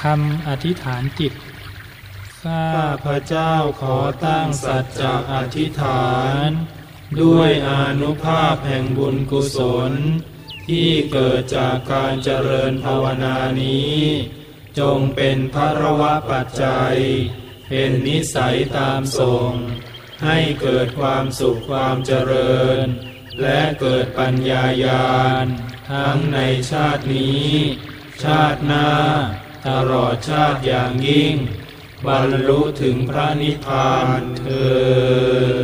คำอธิษฐานจิต ข้าพระเจ้าขอตั้งสัจจะอธิษฐาน ด้วยอนุภาพแห่งบุญกุศล ที่เกิดจากการเจริญภาวนานี้ จงเป็นพระวะปัจจัย เป็นนิสัยตามส่ง ให้เกิดความสุขความเจริญ และเกิดปัญญาญาณ ทั้งในชาตินี้ ชาติหน้า ตลอดชาติอย่างยิ่ง บรรลุถึงพระนิพพานเธอ